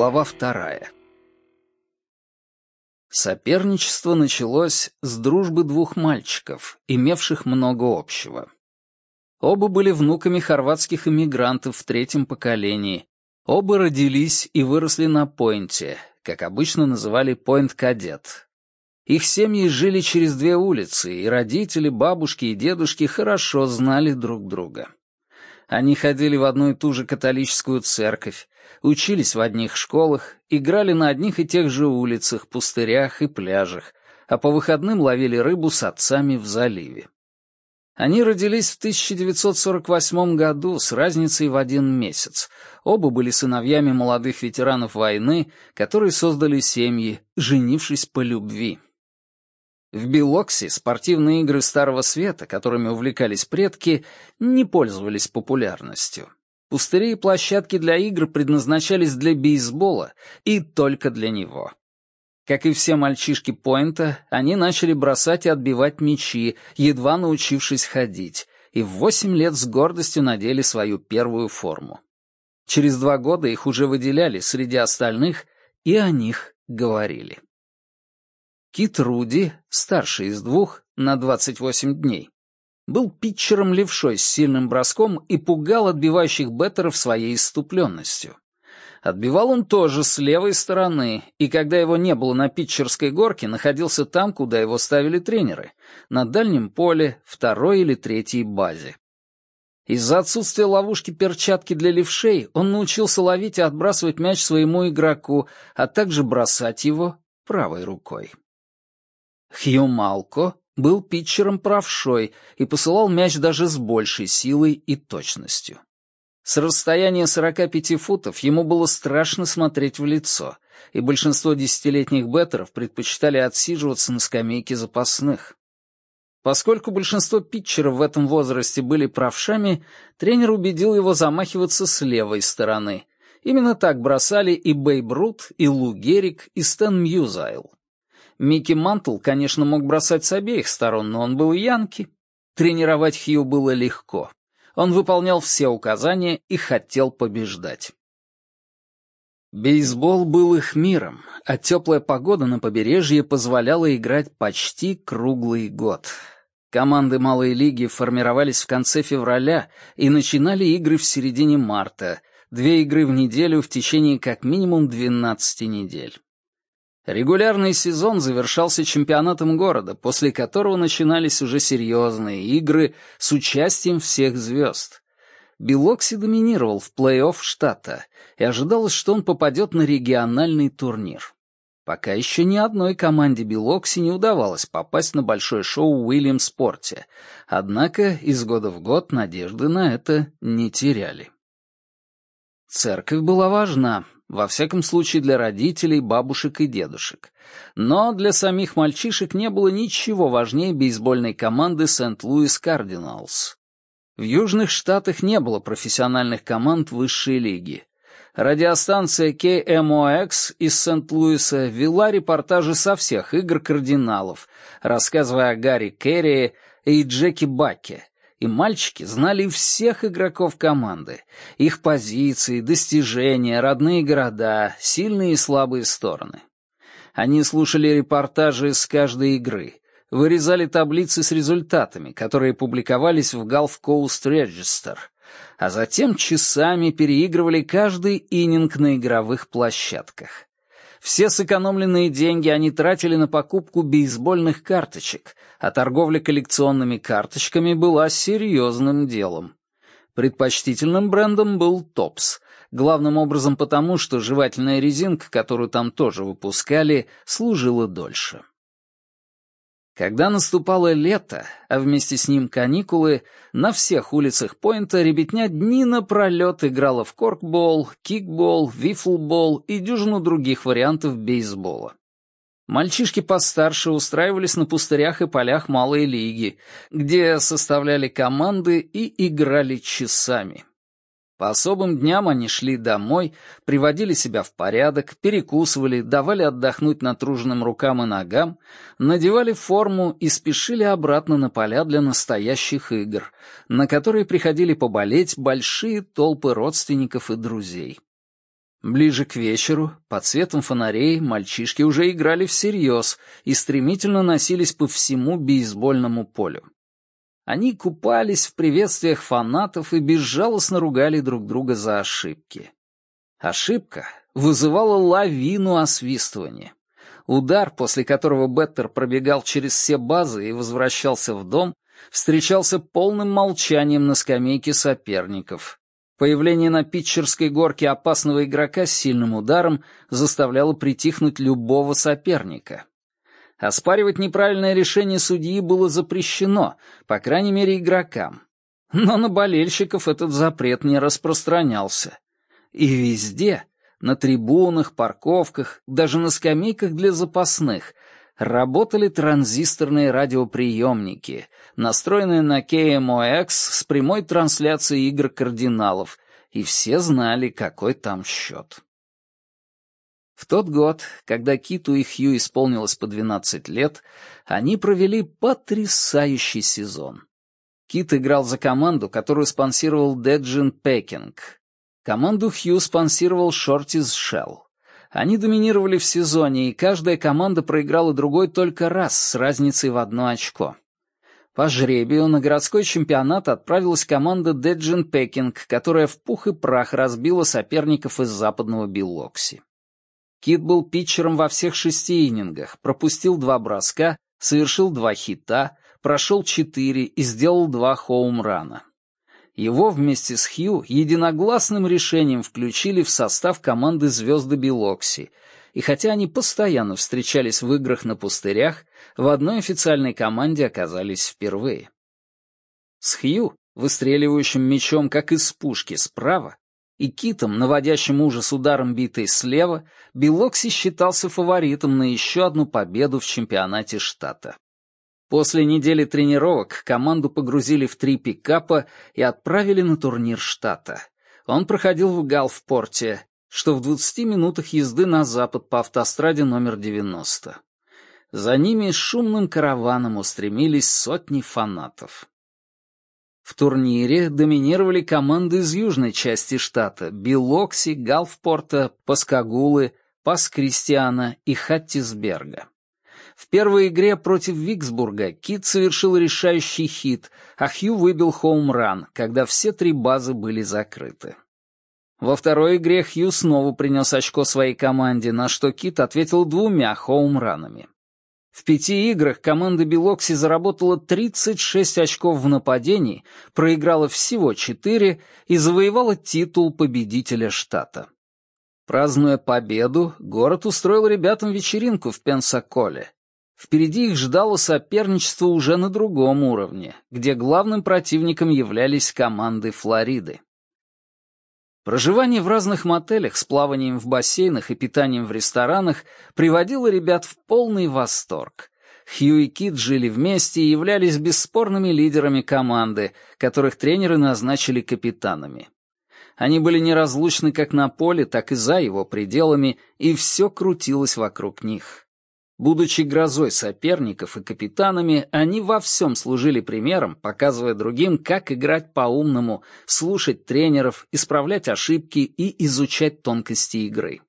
Глава вторая. Соперничество началось с дружбы двух мальчиков, имевших много общего. Оба были внуками хорватских иммигрантов в третьем поколении. Оба родились и выросли на Пойнте, как обычно называли Пойнт-кадет. Их семьи жили через две улицы, и родители, бабушки и дедушки хорошо знали друг друга. Они ходили в одну и ту же католическую церковь, учились в одних школах, играли на одних и тех же улицах, пустырях и пляжах, а по выходным ловили рыбу с отцами в заливе. Они родились в 1948 году с разницей в один месяц. Оба были сыновьями молодых ветеранов войны, которые создали семьи, женившись по любви. В Белоксе спортивные игры Старого Света, которыми увлекались предки, не пользовались популярностью. Пустыри и площадки для игр предназначались для бейсбола и только для него. Как и все мальчишки Пойнта, они начали бросать и отбивать мячи, едва научившись ходить, и в восемь лет с гордостью надели свою первую форму. Через два года их уже выделяли среди остальных, и о них говорили. Кит Руди, старший из двух, на 28 дней, был питчером-левшой с сильным броском и пугал отбивающих беттеров своей иступленностью. Отбивал он тоже с левой стороны, и когда его не было на питчерской горке, находился там, куда его ставили тренеры, на дальнем поле, второй или третьей базе. Из-за отсутствия ловушки перчатки для левшей он научился ловить и отбрасывать мяч своему игроку, а также бросать его правой рукой. Хью Малко был питчером-правшой и посылал мяч даже с большей силой и точностью. С расстояния 45 футов ему было страшно смотреть в лицо, и большинство десятилетних беттеров предпочитали отсиживаться на скамейке запасных. Поскольку большинство питчеров в этом возрасте были правшами, тренер убедил его замахиваться с левой стороны. Именно так бросали и Бейб Рут, и Лу Геррик, и Стэн Мьюзиэл. Микки Мантл, конечно, мог бросать с обеих сторон, но он был янки. Тренировать Хью было легко. Он выполнял все указания и хотел побеждать. Бейсбол был их миром, а теплая погода на побережье позволяла играть почти круглый год. Команды малой лиги формировались в конце февраля и начинали игры в середине марта, две игры в неделю в течение как минимум 12 недель. Регулярный сезон завершался чемпионатом города, после которого начинались уже серьезные игры с участием всех звезд. Белокси доминировал в плей-офф штата, и ожидалось, что он попадет на региональный турнир. Пока еще ни одной команде Белокси не удавалось попасть на большое шоу в Уильямспорте, однако из года в год надежды на это не теряли. Церковь была важна, во всяком случае для родителей, бабушек и дедушек. Но для самих мальчишек не было ничего важнее бейсбольной команды Сент-Луис Кардиналс. В Южных Штатах не было профессиональных команд высшей лиги. Радиостанция KMOX из Сент-Луиса вела репортажи со всех игр кардиналов, рассказывая о Гарри Керри и Джеки Баке, и мальчики знали всех игроков команды, их позиции, достижения, родные города, сильные и слабые стороны. Они слушали репортажи с каждой игры, вырезали таблицы с результатами, которые публиковались в Gulf Coast Register, а затем часами переигрывали каждый ининг на игровых площадках. Все сэкономленные деньги они тратили на покупку бейсбольных карточек, а торговля коллекционными карточками была серьезным делом. Предпочтительным брендом был Топс, главным образом потому, что жевательная резинка, которую там тоже выпускали, служила дольше. Когда наступало лето, а вместе с ним каникулы, на всех улицах Пойнта ребятня дни напролет играла в коркбол, кикбол, вифлбол и дюжину других вариантов бейсбола. Мальчишки постарше устраивались на пустырях и полях малой лиги, где составляли команды и играли часами. По особым дням они шли домой, приводили себя в порядок, перекусывали, давали отдохнуть натруженным рукам и ногам, надевали форму и спешили обратно на поля для настоящих игр, на которые приходили поболеть большие толпы родственников и друзей. Ближе к вечеру, под светом фонарей, мальчишки уже играли всерьез и стремительно носились по всему бейсбольному полю. Они купались в приветствиях фанатов и безжалостно ругали друг друга за ошибки. Ошибка вызывала лавину освистывания. Удар, после которого Беттер пробегал через все базы и возвращался в дом, встречался полным молчанием на скамейке соперников, Появление на питчерской горке опасного игрока с сильным ударом заставляло притихнуть любого соперника. Оспаривать неправильное решение судьи было запрещено, по крайней мере, игрокам. Но на болельщиков этот запрет не распространялся. И везде, на трибунах, парковках, даже на скамейках для запасных, работали транзисторные радиоприемники, настроенные на KMOX с прямой трансляцией игр кардиналов, и все знали, какой там счет. В тот год, когда Киту и Хью исполнилось по 12 лет, они провели потрясающий сезон. Кит играл за команду, которую спонсировал Деджин Пекинг. Команду Хью спонсировал Шортис Шелл. Они доминировали в сезоне, и каждая команда проиграла другой только раз с разницей в одно очко. По жребию на городской чемпионат отправилась команда Dejean Packing, которая в пух и прах разбила соперников из западного Билокси. Кит был питчером во всех шести иннингах, пропустил два броска, совершил два хита, прошел четыре и сделал два хоум-рана. Его вместе с Хью единогласным решением включили в состав команды «Звезды Билокси», и хотя они постоянно встречались в играх на пустырях, в одной официальной команде оказались впервые. С Хью, выстреливающим мечом как из пушки справа, и Китом, наводящим ужас ударом битой слева, Белокси считался фаворитом на еще одну победу в чемпионате штата. После недели тренировок команду погрузили в три пикапа и отправили на турнир штата. Он проходил в Галфпорте, что в 20 минутах езды на запад по автостраде номер 90. За ними шумным караваном устремились сотни фанатов. В турнире доминировали команды из южной части штата — Билокси, Галфпорта, Паскагулы, Пас-Кристиана и Хаттисберга. В первой игре против Виксбурга Кит совершил решающий хит, а Хью выбил хоум-ран, когда все три базы были закрыты. Во второй игре Хью снова принес очко своей команде, на что Кит ответил двумя хоум-ранами. В пяти играх команда Белокси заработала 36 очков в нападении, проиграла всего 4 и завоевала титул победителя штата. Празднуя победу, город устроил ребятам вечеринку в Пенсаколе. Впереди их ждало соперничество уже на другом уровне, где главным противником являлись команды Флориды. Проживание в разных мотелях с плаванием в бассейнах и питанием в ресторанах приводило ребят в полный восторг. Хью и Кит жили вместе и являлись бесспорными лидерами команды, которых тренеры назначили капитанами. Они были неразлучны как на поле, так и за его пределами, и все крутилось вокруг них. Будучи грозой соперников и капитанами, они во всем служили примером, показывая другим, как играть по-умному, слушать тренеров, исправлять ошибки и изучать тонкости игры.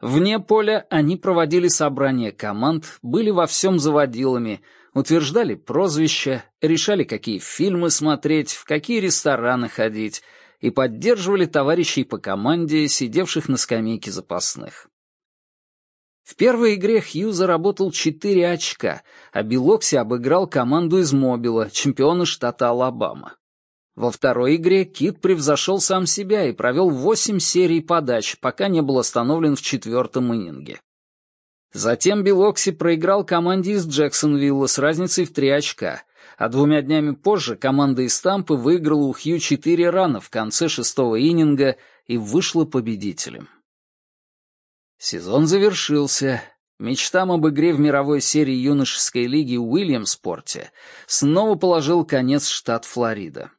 Вне поля они проводили собрания команд, были во всем заводилами, утверждали прозвища, решали, какие фильмы смотреть, в какие рестораны ходить, и поддерживали товарищей по команде, сидевших на скамейке запасных. В первой игре Хью заработал 4 очка, а Белокси обыграл команду из Мобила, чемпиона штата Алабама. Во второй игре Кит превзошел сам себя и провел 8 серий подач, пока не был остановлен в четвертом иннинге. Затем Белокси проиграл команде из Джексонвилла с разницей в 3 очка, а двумя днями позже команда из Тампы выиграла у Хью 4 рана в конце шестого иннинга и вышла победителем. Сезон завершился. Мечтам об игре в мировой серии юношеской лиги Уильямспорте снова положил конец штат Флорида.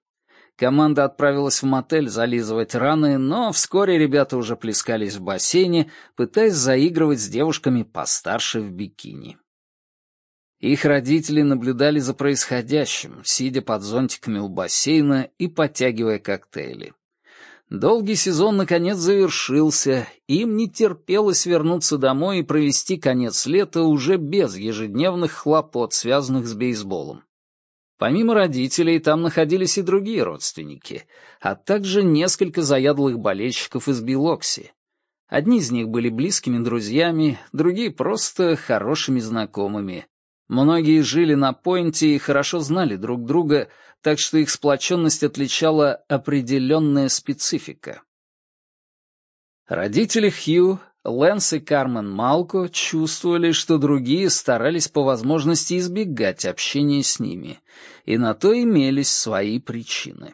Команда отправилась в мотель зализывать раны, но вскоре ребята уже плескались в бассейне, пытаясь заигрывать с девушками постарше в бикини. Их родители наблюдали за происходящим, сидя под зонтиками у бассейна и подтягивая коктейли. Долгий сезон наконец завершился, им не терпелось вернуться домой и провести конец лета уже без ежедневных хлопот, связанных с бейсболом. Помимо родителей, там находились и другие родственники, а также несколько заядлых болельщиков из Билокси. Одни из них были близкими друзьями, другие просто хорошими знакомыми. Многие жили на Пойнте и хорошо знали друг друга, так что их сплоченность отличала определенная специфика. Родители Хью, Лэнс и Кармен Малко чувствовали, что другие старались по возможности избегать общения с ними, и на то имелись свои причины.